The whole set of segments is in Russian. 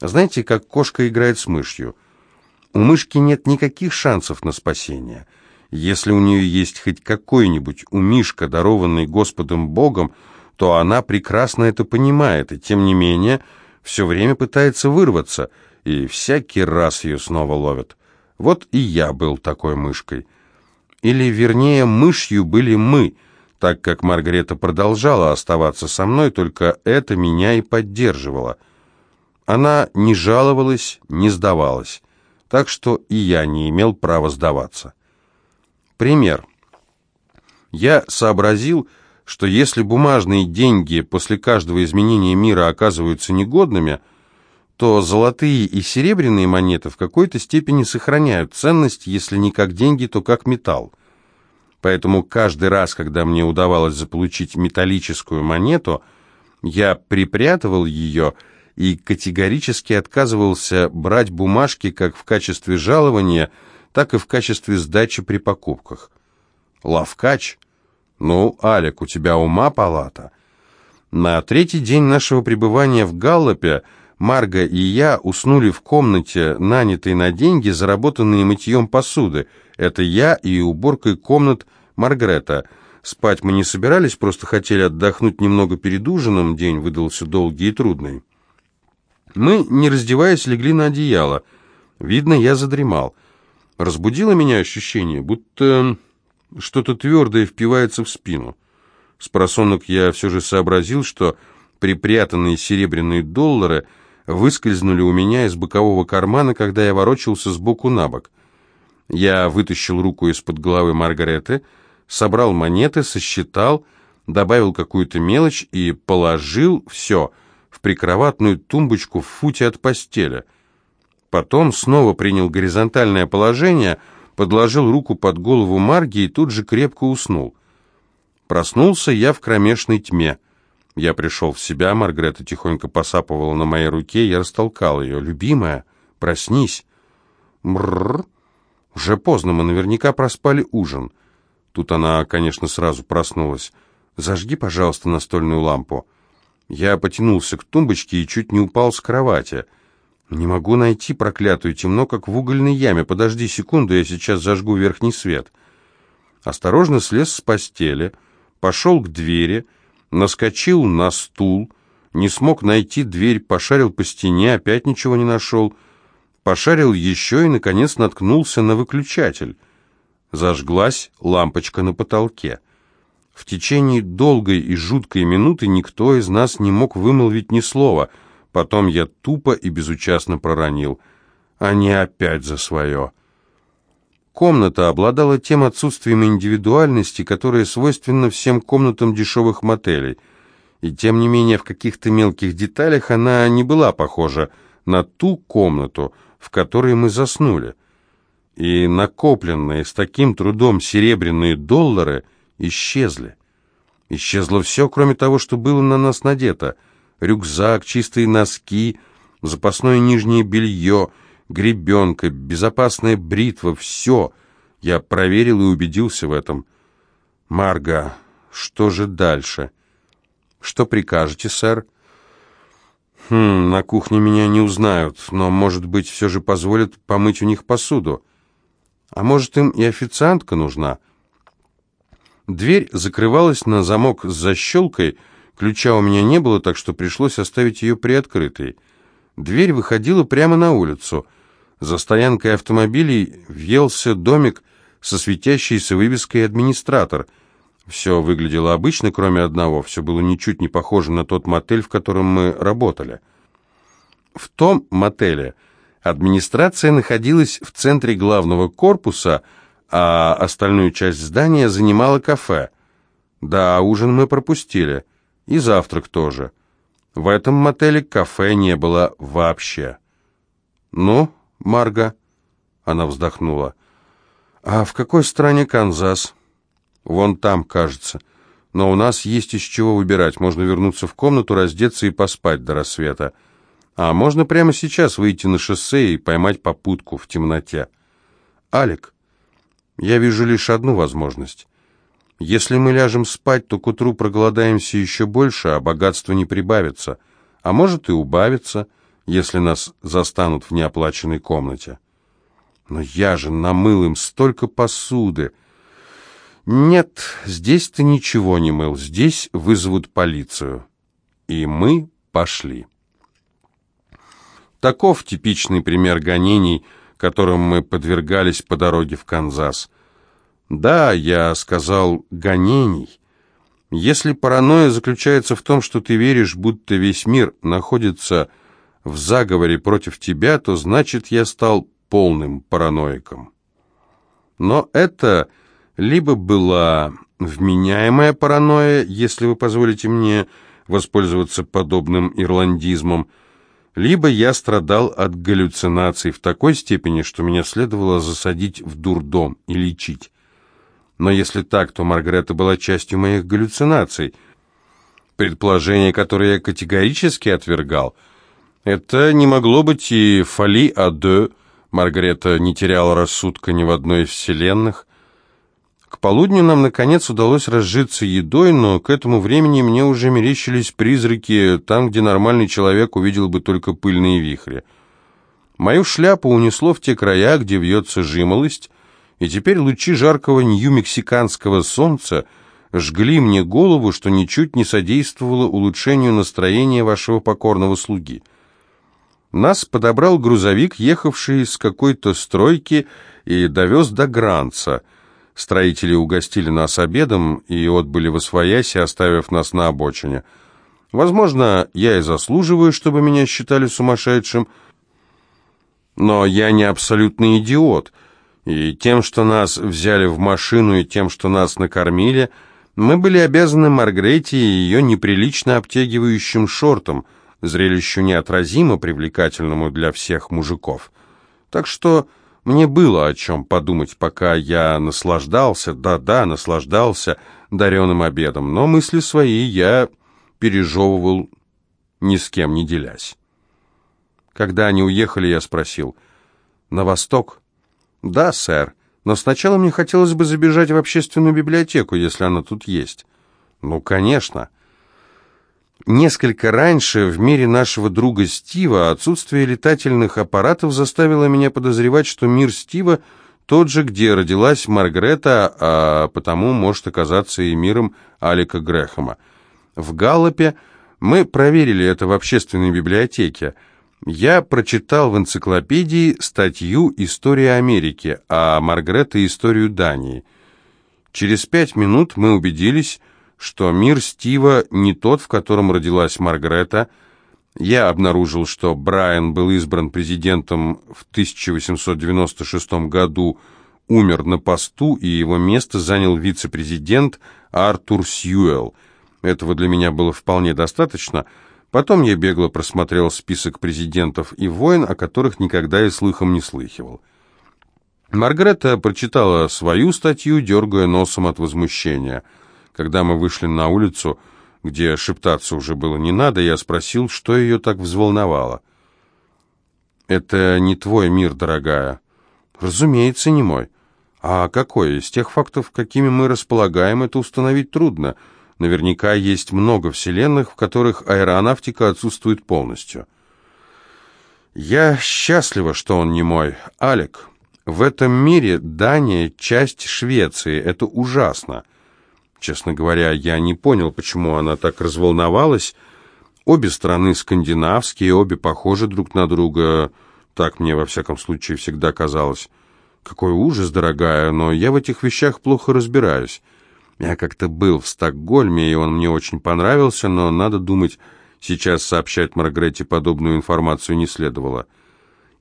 Знаете, как кошка играет с мышью? У мышки нет никаких шансов на спасение. Если у нее есть хоть какой-нибудь умишка, дарованный Господом Богом, то она прекрасно это понимает, и тем не менее все время пытается вырваться, и всякий раз ее снова ловят. Вот и я был такой мышкой. Или, вернее, мышью были мы, так как Маргарета продолжала оставаться со мной, только это меня и поддерживало. Она не жаловалась, не сдавалась, так что и я не имел права сдаваться. Пример. Я сообразил, что если бумажные деньги после каждого изменения мира оказываются негодными – то золотые и серебряные монеты в какой-то степени сохраняют ценность, если не как деньги, то как металл. Поэтому каждый раз, когда мне удавалось заполучить металлическую монету, я припрятывал ее и категорически отказывался брать бумажки как в качестве жалования, так и в качестве сдачи при покупках. Лавкач? Ну, Алик, у тебя ума палата. На третий день нашего пребывания в Галлопе Марга и я уснули в комнате, нанятой на деньги, заработанные мытьем посуды. Это я и уборкой комнат Маргарета. Спать мы не собирались, просто хотели отдохнуть немного перед ужином, день выдался долгий и трудный. Мы, не раздеваясь, легли на одеяло. Видно, я задремал. Разбудило меня ощущение, будто что-то твердое впивается в спину. С просонок я все же сообразил, что припрятанные серебряные доллары — выскользнули у меня из бокового кармана, когда я ворочался сбоку на бок. Я вытащил руку из-под головы Маргареты, собрал монеты, сосчитал, добавил какую-то мелочь и положил все в прикроватную тумбочку в футе от постели. Потом снова принял горизонтальное положение, подложил руку под голову Марги и тут же крепко уснул. Проснулся я в кромешной тьме. Я пришел в себя, Маргарета тихонько посапывала на моей руке, я растолкал ее. «Любимая, проснись!» «Мрррр!» «Уже поздно, мы наверняка проспали ужин». Тут она, конечно, сразу проснулась. «Зажги, пожалуйста, настольную лампу». Я потянулся к тумбочке и чуть не упал с кровати. «Не могу найти проклятую темно, как в угольной яме. Подожди секунду, я сейчас зажгу верхний свет». Осторожно слез с постели, пошел к двери наскочил на стул, не смог найти дверь, пошарил по стене, опять ничего не нашел, пошарил еще и, наконец, наткнулся на выключатель. Зажглась лампочка на потолке. В течение долгой и жуткой минуты никто из нас не мог вымолвить ни слова. Потом я тупо и безучастно проронил. Они опять за свое. Комната обладала тем отсутствием индивидуальности, которое свойственно всем комнатам дешевых мотелей. И тем не менее в каких-то мелких деталях она не была похожа на ту комнату, в которой мы заснули. И накопленные с таким трудом серебряные доллары исчезли. Исчезло все, кроме того, что было на нас надето. Рюкзак, чистые носки, запасное нижнее белье — гребенка, безопасная бритва, все. Я проверил и убедился в этом. Марга, что же дальше? Что прикажете, сэр? Хм, на кухне меня не узнают, но, может быть, все же позволят помыть у них посуду. А может, им и официантка нужна? Дверь закрывалась на замок с защелкой, ключа у меня не было, так что пришлось оставить ее приоткрытой. Дверь выходила прямо на улицу — за стоянкой автомобилей въелся домик со светящейся вывеской «Администратор». Все выглядело обычно, кроме одного. Все было ничуть не похоже на тот мотель, в котором мы работали. В том мотеле администрация находилась в центре главного корпуса, а остальную часть здания занимало кафе. Да, ужин мы пропустили. И завтрак тоже. В этом мотеле кафе не было вообще. «Ну, Марга?» Она вздохнула. «А в какой стране Канзас?» «Вон там, кажется. Но у нас есть из чего выбирать. Можно вернуться в комнату, раздеться и поспать до рассвета. А можно прямо сейчас выйти на шоссе и поймать попутку в темноте. Алик, я вижу лишь одну возможность. Если мы ляжем спать, то к утру проголодаемся еще больше, а богатство не прибавится. А может и убавится» если нас застанут в неоплаченной комнате. Но я же намыл им столько посуды. Нет, здесь ты ничего не мыл, здесь вызовут полицию. И мы пошли. Таков типичный пример гонений, которым мы подвергались по дороге в Канзас. Да, я сказал «гонений». Если паранойя заключается в том, что ты веришь, будто весь мир находится в заговоре против тебя, то значит я стал полным параноиком. Но это либо была вменяемая паранойя, если вы позволите мне воспользоваться подобным ирландизмом, либо я страдал от галлюцинаций в такой степени, что меня следовало засадить в дурдом и лечить. Но если так, то Маргарета была частью моих галлюцинаций. Предположение, которое я категорически отвергал, это не могло быть и фоли а deux. Маргарета не теряла рассудка ни в одной из вселенных. К полудню нам, наконец, удалось разжиться едой, но к этому времени мне уже мерещились призраки там, где нормальный человек увидел бы только пыльные вихри. Мою шляпу унесло в те края, где вьется жимолость, и теперь лучи жаркого нью-мексиканского солнца жгли мне голову, что ничуть не содействовало улучшению настроения вашего покорного слуги. Нас подобрал грузовик, ехавший с какой-то стройки, и довез до Гранца. Строители угостили нас обедом и отбыли во свояси, оставив нас на обочине. Возможно, я и заслуживаю, чтобы меня считали сумасшедшим, но я не абсолютный идиот — и тем, что нас взяли в машину, и тем, что нас накормили, мы были обязаны Маргрете и ее неприлично обтягивающим шортам, зрелищу неотразимо привлекательному для всех мужиков. Так что мне было о чем подумать, пока я наслаждался, да-да, наслаждался дареным обедом, но мысли свои я пережевывал, ни с кем не делясь. Когда они уехали, я спросил, «На восток?» «Да, сэр, но сначала мне хотелось бы забежать в общественную библиотеку, если она тут есть». «Ну, конечно». Несколько раньше в мире нашего друга Стива отсутствие летательных аппаратов заставило меня подозревать, что мир Стива тот же, где родилась Маргарета, а потому может оказаться и миром Алика Грэхэма. В Галлопе мы проверили это в общественной библиотеке – я прочитал в энциклопедии статью «История Америки», а Маргарета «Историю Дании». Через пять минут мы убедились, что мир Стива не тот, в котором родилась Маргарета. Я обнаружил, что Брайан был избран президентом в 1896 году, умер на посту, и его место занял вице-президент Артур Сьюэлл. Этого для меня было вполне достаточно – Потом я бегло просмотрел список президентов и войн, о которых никогда и слыхом не слыхивал. Маргарета прочитала свою статью, дергая носом от возмущения. Когда мы вышли на улицу, где шептаться уже было не надо, я спросил, что ее так взволновало. «Это не твой мир, дорогая». «Разумеется, не мой». «А какой? Из тех фактов, какими мы располагаем, это установить трудно». Наверняка есть много вселенных, в которых аэронавтика отсутствует полностью. Я счастлива, что он не мой. Алек, в этом мире Дания – часть Швеции. Это ужасно. Честно говоря, я не понял, почему она так разволновалась. Обе страны скандинавские, обе похожи друг на друга. Так мне, во всяком случае, всегда казалось. Какой ужас, дорогая, но я в этих вещах плохо разбираюсь. Я как-то был в Стокгольме, и он мне очень понравился, но, надо думать, сейчас сообщать Маргарете подобную информацию не следовало.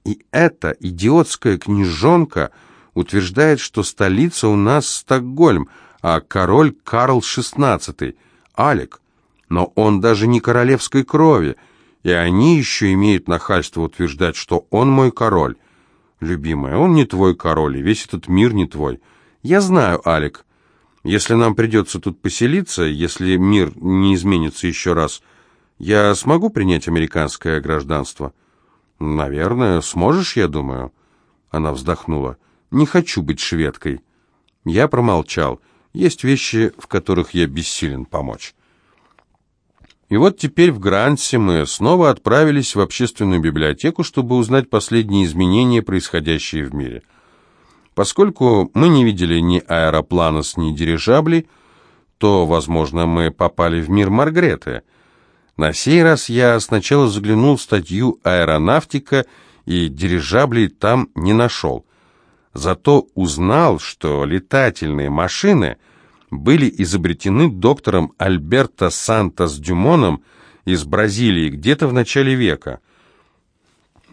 И эта идиотская книжонка утверждает, что столица у нас Стокгольм, а король Карл XVI, Алек. Но он даже не королевской крови, и они еще имеют нахальство утверждать, что он мой король. Любимая, он не твой король, и весь этот мир не твой. Я знаю, Алек, если нам придется тут поселиться, если мир не изменится еще раз, я смогу принять американское гражданство? Наверное, сможешь, я думаю. Она вздохнула. Не хочу быть шведкой. Я промолчал. Есть вещи, в которых я бессилен помочь. И вот теперь в Грансе мы снова отправились в общественную библиотеку, чтобы узнать последние изменения, происходящие в мире. Поскольку мы не видели ни аэропланос, ни дирижаблей, то, возможно, мы попали в мир Маргреты. На сей раз я сначала заглянул в статью «Аэронавтика» и дирижаблей там не нашел. Зато узнал, что летательные машины были изобретены доктором Альберто Сантос-Дюмоном из Бразилии где-то в начале века.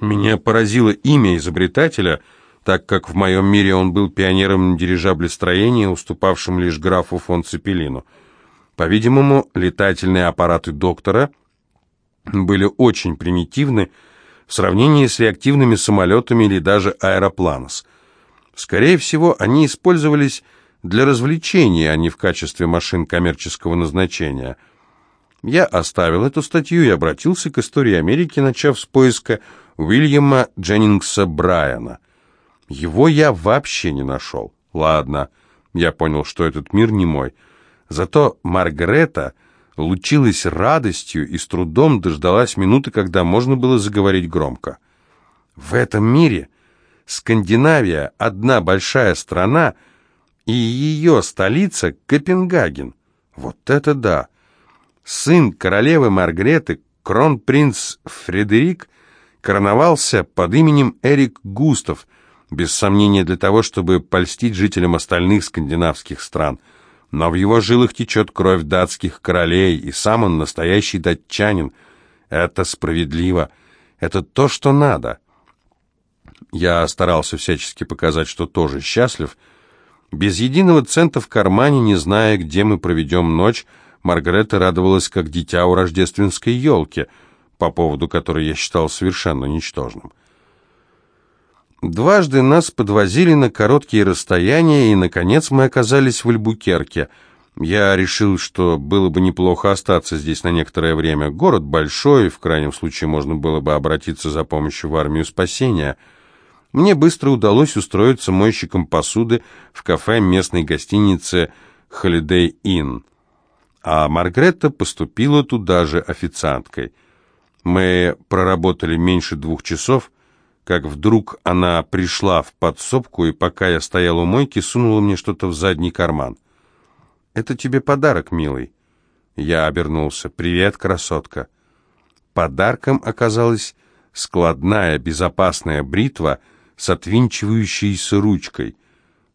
Меня поразило имя изобретателя, так как в моем мире он был пионером дирижаблестроения, уступавшим лишь графу фон Цепелину. По-видимому, летательные аппараты доктора были очень примитивны в сравнении с реактивными самолетами или даже аэропланос. Скорее всего, они использовались для развлечения, а не в качестве машин коммерческого назначения. Я оставил эту статью и обратился к истории Америки, начав с поиска Уильяма Дженнингса Брайана. Его я вообще не нашел. Ладно, я понял, что этот мир не мой. Зато Маргарета лучилась радостью и с трудом дождалась минуты, когда можно было заговорить громко. В этом мире Скандинавия — одна большая страна, и ее столица — Копенгаген. Вот это да! Сын королевы Маргреты, кронпринц Фредерик, короновался под именем Эрик Густав, без сомнения для того, чтобы польстить жителям остальных скандинавских стран. Но в его жилах течет кровь датских королей, и сам он настоящий датчанин. Это справедливо. Это то, что надо. Я старался всячески показать, что тоже счастлив. Без единого цента в кармане, не зная, где мы проведем ночь, Маргарета радовалась, как дитя у рождественской елки, по поводу которой я считал совершенно ничтожным. Дважды нас подвозили на короткие расстояния, и, наконец, мы оказались в Альбукерке. Я решил, что было бы неплохо остаться здесь на некоторое время. Город большой, в крайнем случае можно было бы обратиться за помощью в армию спасения. Мне быстро удалось устроиться мойщиком посуды в кафе местной гостиницы Holiday Inn. А Маргретта поступила туда же официанткой. Мы проработали меньше двух часов, как вдруг она пришла в подсобку и, пока я стоял у мойки, сунула мне что-то в задний карман. «Это тебе подарок, милый». Я обернулся. «Привет, красотка». Подарком оказалась складная безопасная бритва с отвинчивающейся ручкой.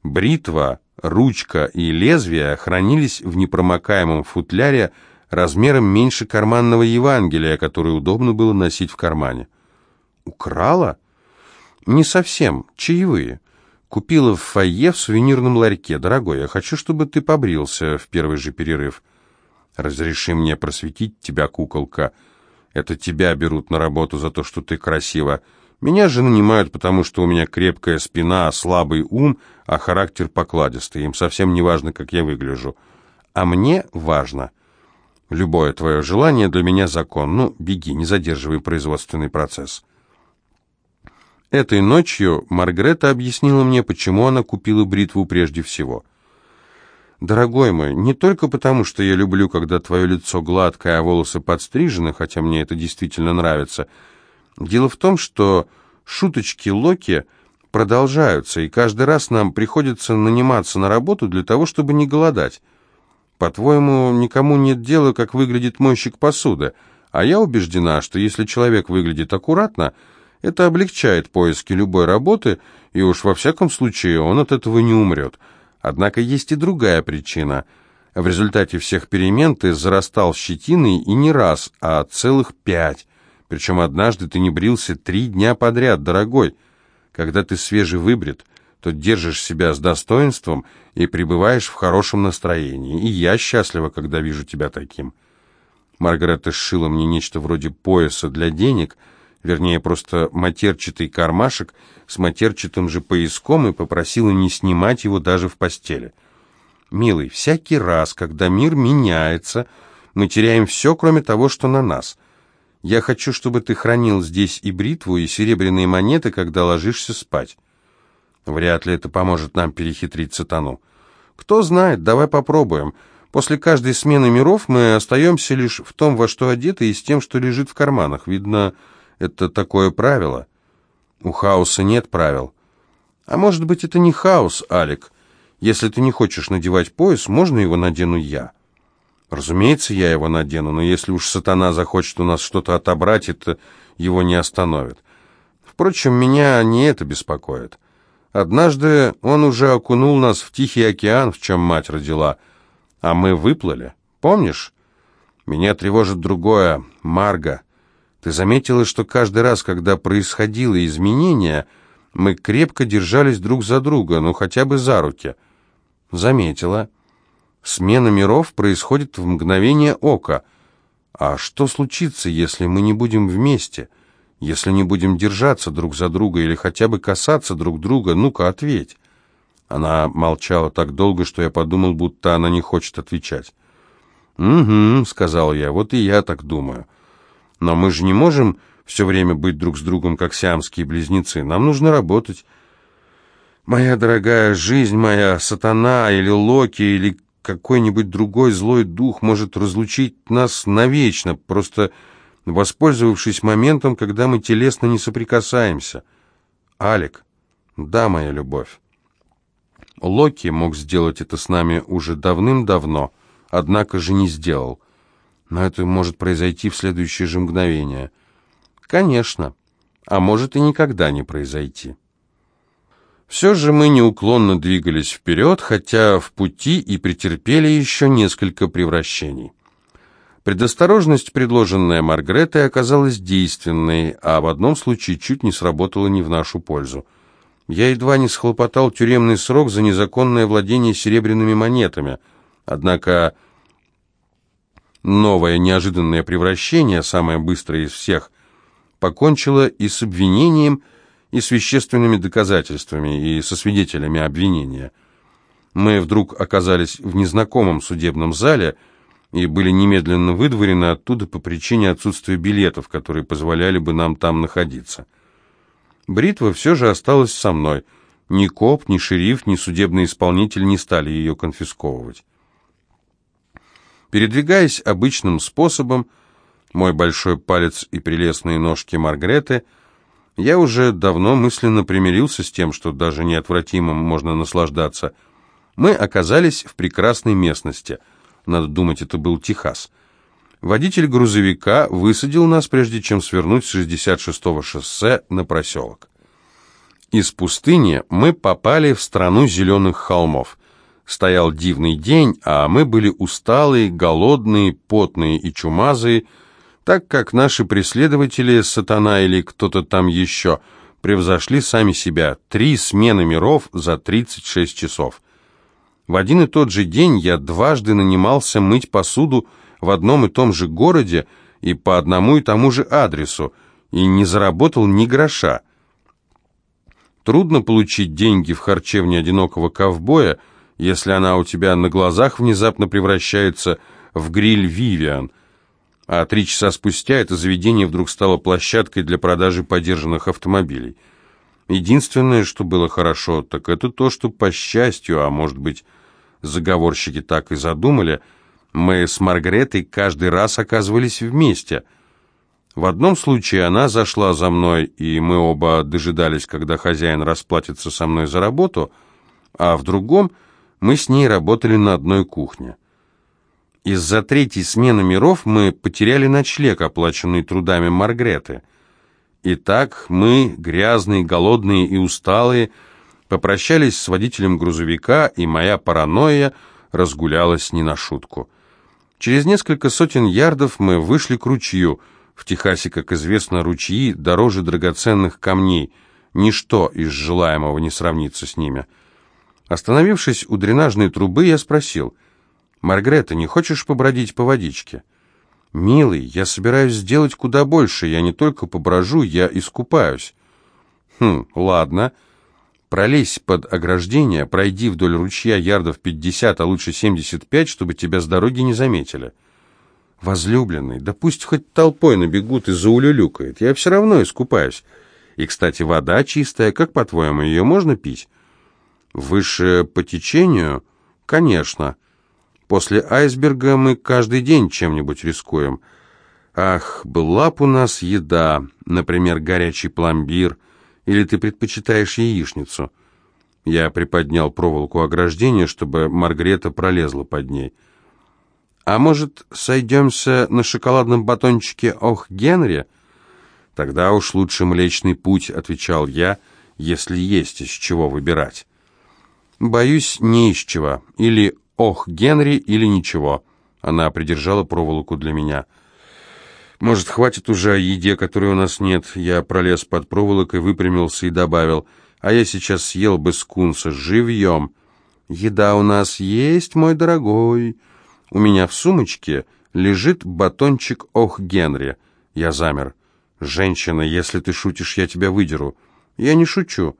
Бритва, ручка и лезвие хранились в непромокаемом футляре размером меньше карманного Евангелия, который удобно было носить в кармане. «Украла?» «Не совсем. Чаевые. Купила в фойе в сувенирном ларьке. Дорогой, я хочу, чтобы ты побрился в первый же перерыв. Разреши мне просветить тебя, куколка. Это тебя берут на работу за то, что ты красива. Меня же нанимают, потому что у меня крепкая спина, слабый ум, а характер покладистый. Им совсем не важно, как я выгляжу. А мне важно. Любое твое желание для меня закон. Ну, беги, не задерживай производственный процесс». Этой ночью Маргарета объяснила мне, почему она купила бритву прежде всего. «Дорогой мой, не только потому, что я люблю, когда твое лицо гладкое, а волосы подстрижены, хотя мне это действительно нравится. Дело в том, что шуточки Локи продолжаются, и каждый раз нам приходится наниматься на работу для того, чтобы не голодать. По-твоему, никому нет дела, как выглядит мойщик посуды, а я убеждена, что если человек выглядит аккуратно, это облегчает поиски любой работы, и уж во всяком случае он от этого не умрет. Однако есть и другая причина. В результате всех перемен ты зарастал щетиной и не раз, а целых пять. Причем однажды ты не брился три дня подряд, дорогой. Когда ты свежевыбрит, то держишь себя с достоинством и пребываешь в хорошем настроении. И я счастлива, когда вижу тебя таким. Маргарета сшила мне нечто вроде пояса для денег — вернее, просто матерчатый кармашек с матерчатым же пояском и попросила не снимать его даже в постели. «Милый, всякий раз, когда мир меняется, мы теряем все, кроме того, что на нас. Я хочу, чтобы ты хранил здесь и бритву, и серебряные монеты, когда ложишься спать. Вряд ли это поможет нам перехитрить сатану. Кто знает, давай попробуем. После каждой смены миров мы остаемся лишь в том, во что одеты, и с тем, что лежит в карманах. Видно, это такое правило. У хаоса нет правил. А может быть, это не хаос, Алик. Если ты не хочешь надевать пояс, можно его надену я. Разумеется, я его надену, но если уж сатана захочет у нас что-то отобрать, это его не остановит. Впрочем, меня не это беспокоит. Однажды он уже окунул нас в Тихий океан, в чем мать родила, а мы выплыли. Помнишь? Меня тревожит другое. Марга, ты заметила, что каждый раз, когда происходило изменение, мы крепко держались друг за друга, ну хотя бы за руки? Заметила. Смена миров происходит в мгновение ока. А что случится, если мы не будем вместе? Если не будем держаться друг за друга или хотя бы касаться друг друга? Ну-ка, ответь. Она молчала так долго, что я подумал, будто она не хочет отвечать. «Угу», — сказал я, — «вот и я так думаю. Но мы же не можем все время быть друг с другом, как сиамские близнецы. Нам нужно работать. Моя дорогая жизнь, моя сатана или Локи, или какой-нибудь другой злой дух может разлучить нас навечно, просто воспользовавшись моментом, когда мы телесно не соприкасаемся. Алик, да, моя любовь. Локи мог сделать это с нами уже давным-давно, однако же не сделал. Но это может произойти в следующее же мгновение. Конечно, а может и никогда не произойти. Все же мы неуклонно двигались вперед, хотя в пути и претерпели еще несколько превращений. Предосторожность, предложенная Маргретой, оказалась действенной, а в одном случае чуть не сработала не в нашу пользу. Я едва не схлопотал тюремный срок за незаконное владение серебряными монетами, однако новое неожиданное превращение, самое быстрое из всех, покончило и с обвинением, и с вещественными доказательствами, и со свидетелями обвинения. Мы вдруг оказались в незнакомом судебном зале и были немедленно выдворены оттуда по причине отсутствия билетов, которые позволяли бы нам там находиться. Бритва все же осталась со мной. Ни коп, ни шериф, ни судебный исполнитель не стали ее конфисковывать. Передвигаясь обычным способом, мой большой палец и прелестные ножки Маргреты – я уже давно мысленно примирился с тем, что даже неотвратимым можно наслаждаться. Мы оказались в прекрасной местности. Надо думать, это был Техас. Водитель грузовика высадил нас, прежде чем свернуть с 66-го шоссе на проселок. Из пустыни мы попали в страну зеленых холмов. Стоял дивный день, а мы были усталые, голодные, потные и чумазые, так как наши преследователи, сатана или кто-то там еще, превзошли сами себя. Три смены миров за 36 часов. В один и тот же день я дважды нанимался мыть посуду в одном и том же городе и по одному и тому же адресу, и не заработал ни гроша. Трудно получить деньги в харчевне одинокого ковбоя, если она у тебя на глазах внезапно превращается в гриль «Вивиан», а три часа спустя это заведение вдруг стало площадкой для продажи подержанных автомобилей. Единственное, что было хорошо, так это то, что, по счастью, а может быть, заговорщики так и задумали, мы с Маргаретой каждый раз оказывались вместе. В одном случае она зашла за мной, и мы оба дожидались, когда хозяин расплатится со мной за работу, а в другом мы с ней работали на одной кухне. Из-за третьей смены миров мы потеряли ночлег, оплаченный трудами Маргреты. Итак, мы, грязные, голодные и усталые, попрощались с водителем грузовика, и моя паранойя разгулялась не на шутку. Через несколько сотен ярдов мы вышли к ручью. В Техасе, как известно, ручьи дороже драгоценных камней. Ничто из желаемого не сравнится с ними. Остановившись у дренажной трубы, я спросил — «Маргрета, не хочешь побродить по водичке?» «Милый, я собираюсь сделать куда больше. Я не только поброжу, я искупаюсь». «Хм, ладно. Пролезь под ограждение, пройди вдоль ручья ярдов пятьдесят, а лучше семьдесят пять, чтобы тебя с дороги не заметили». «Возлюбленный, да пусть хоть толпой набегут и заулюлюкает. Я все равно искупаюсь. И, кстати, вода чистая. Как, по-твоему, ее можно пить?» «Выше по течению?» «Конечно». После айсберга мы каждый день чем-нибудь рискуем. Ах, была б у нас еда, например, горячий пломбир, или ты предпочитаешь яичницу?» Я приподнял проволоку ограждения, чтобы Маргарета пролезла под ней. «А может, сойдемся на шоколадном батончике «Ох, Генри»?» «Тогда уж лучше Млечный Путь», — отвечал я, — «если есть из чего выбирать». «Боюсь, не из чего. Или «Ох, Генри» или ничего». Она придержала проволоку для меня. «Может, хватит уже о еде, которой у нас нет?» Я пролез под проволокой, выпрямился и добавил — а я сейчас съел бы скунса живьем. Еда у нас есть, мой дорогой. У меня в сумочке лежит батончик Ох Генри. Я замер. Женщина, если ты шутишь, я тебя выдеру. Я не шучу.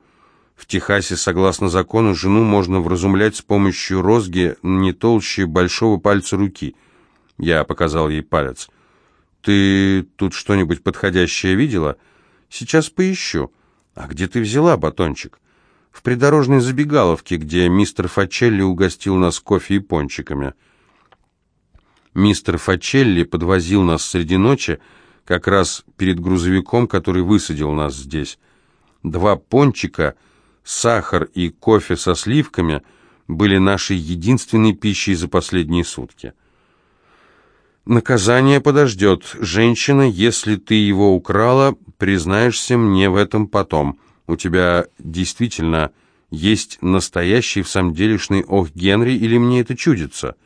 В Техасе, согласно закону, жену можно вразумлять с помощью розги не толще большого пальца руки. Я показал ей палец. «Ты тут что-нибудь подходящее видела?» «Сейчас поищу». «А где ты взяла батончик?» «В придорожной забегаловке, где мистер Фачелли угостил нас кофе и пончиками». Мистер Фачелли подвозил нас среди ночи, как раз перед грузовиком, который высадил нас здесь. Два пончика, сахар и кофе со сливками были нашей единственной пищей за последние сутки. Наказание подождет. Женщина, если ты его украла, признаешься мне в этом потом. У тебя действительно есть настоящий в самом делешный ох Генри, или мне это чудится?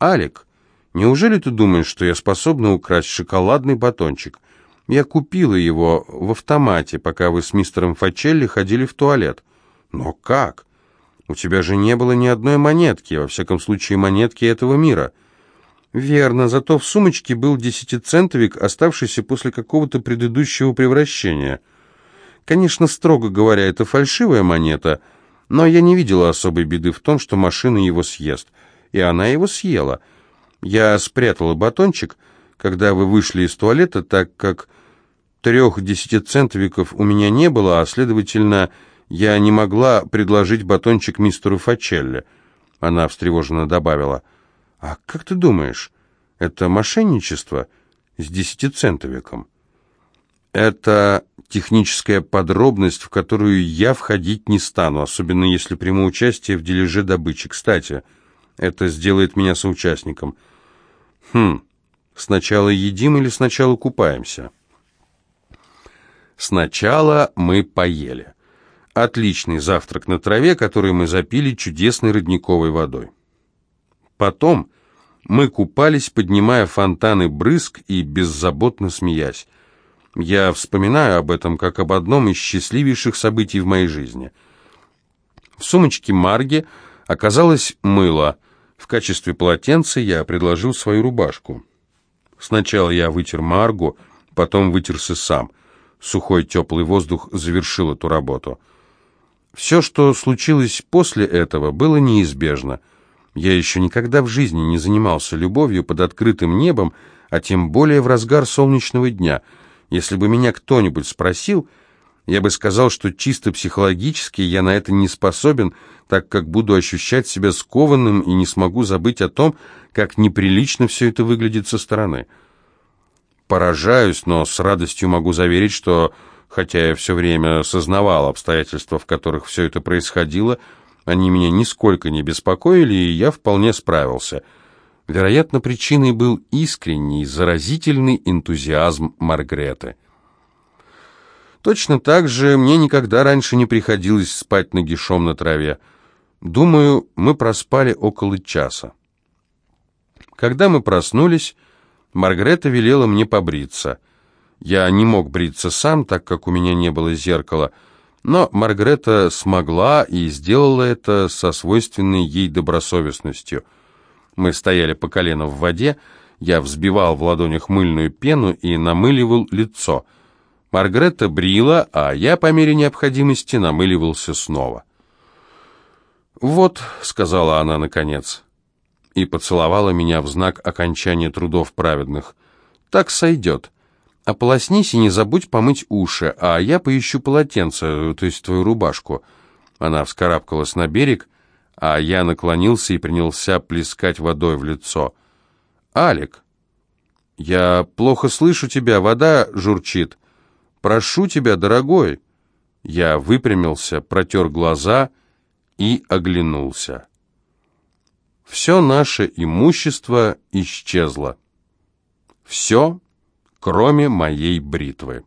Алик, неужели ты думаешь, что я способна украсть шоколадный батончик? Я купила его в автомате, пока вы с мистером Фачелли ходили в туалет. Но как? У тебя же не было ни одной монетки, во всяком случае монетки этого мира. Верно, зато в сумочке был десятицентовик, оставшийся после какого-то предыдущего превращения. Конечно, строго говоря, это фальшивая монета, но я не видела особой беды в том, что машина его съест. И она его съела. Я спрятала батончик, когда вы вышли из туалета, так как трех десятицентовиков у меня не было, а, следовательно, я не могла предложить батончик мистеру Фачелле. Она встревоженно добавила — «А как ты думаешь, это мошенничество с десятицентовиком?» «Это техническая подробность, в которую я входить не стану, особенно если приму участие в дележе добычи. Кстати, это сделает меня соучастником». «Хм, сначала едим или сначала купаемся?» «Сначала мы поели. Отличный завтрак на траве, который мы запили чудесной родниковой водой. Потом мы купались, поднимая фонтаны брызг и беззаботно смеясь. Я вспоминаю об этом как об одном из счастливейших событий в моей жизни. В сумочке Марги оказалось мыло. В качестве полотенца я предложил свою рубашку. Сначала я вытер Маргу, потом вытерся сам. Сухой теплый воздух завершил эту работу. Все, что случилось после этого, было неизбежно — я еще никогда в жизни не занимался любовью под открытым небом, а тем более в разгар солнечного дня. Если бы меня кто-нибудь спросил, я бы сказал, что чисто психологически я на это не способен, так как буду ощущать себя скованным и не смогу забыть о том, как неприлично все это выглядит со стороны. Поражаюсь, но с радостью могу заверить, что, хотя я все время сознавал обстоятельства, в которых все это происходило, они меня нисколько не беспокоили, и я вполне справился. Вероятно, причиной был искренний, заразительный энтузиазм Маргреты. Точно так же мне никогда раньше не приходилось спать нагишом на траве. Думаю, мы проспали около часа. Когда мы проснулись, Маргрета велела мне побриться. Я не мог бриться сам, так как у меня не было зеркала — но Маргарета смогла и сделала это со свойственной ей добросовестностью. Мы стояли по колено в воде, я взбивал в ладонях мыльную пену и намыливал лицо. Маргарета брила, а я по мере необходимости намыливался снова. «Вот», — сказала она наконец, и поцеловала меня в знак окончания трудов праведных, — «так сойдет». «Ополоснись и не забудь помыть уши, а я поищу полотенце, то есть твою рубашку». Она вскарабкалась на берег, а я наклонился и принялся плескать водой в лицо. «Алик, я плохо слышу тебя, вода журчит. Прошу тебя, дорогой». Я выпрямился, протер глаза и оглянулся. Все наше имущество исчезло. Все, кроме моей бритвы.